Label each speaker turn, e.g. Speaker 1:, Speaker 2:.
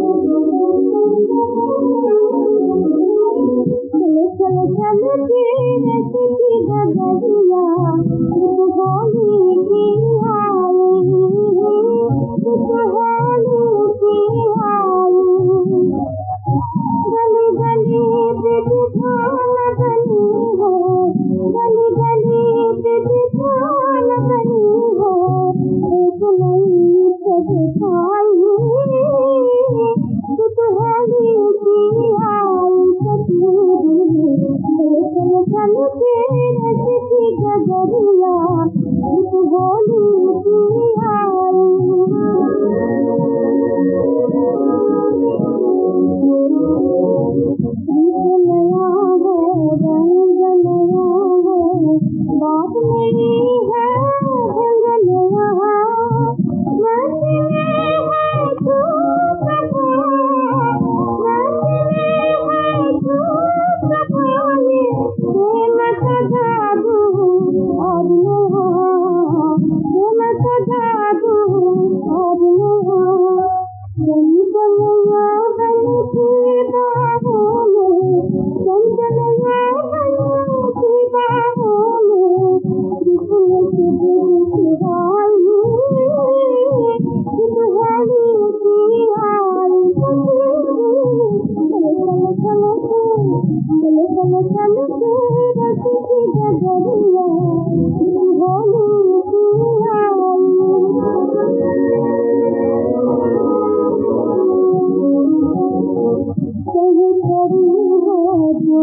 Speaker 1: चल चल चल तेरे सखी गगरिया रस गगरिया होली की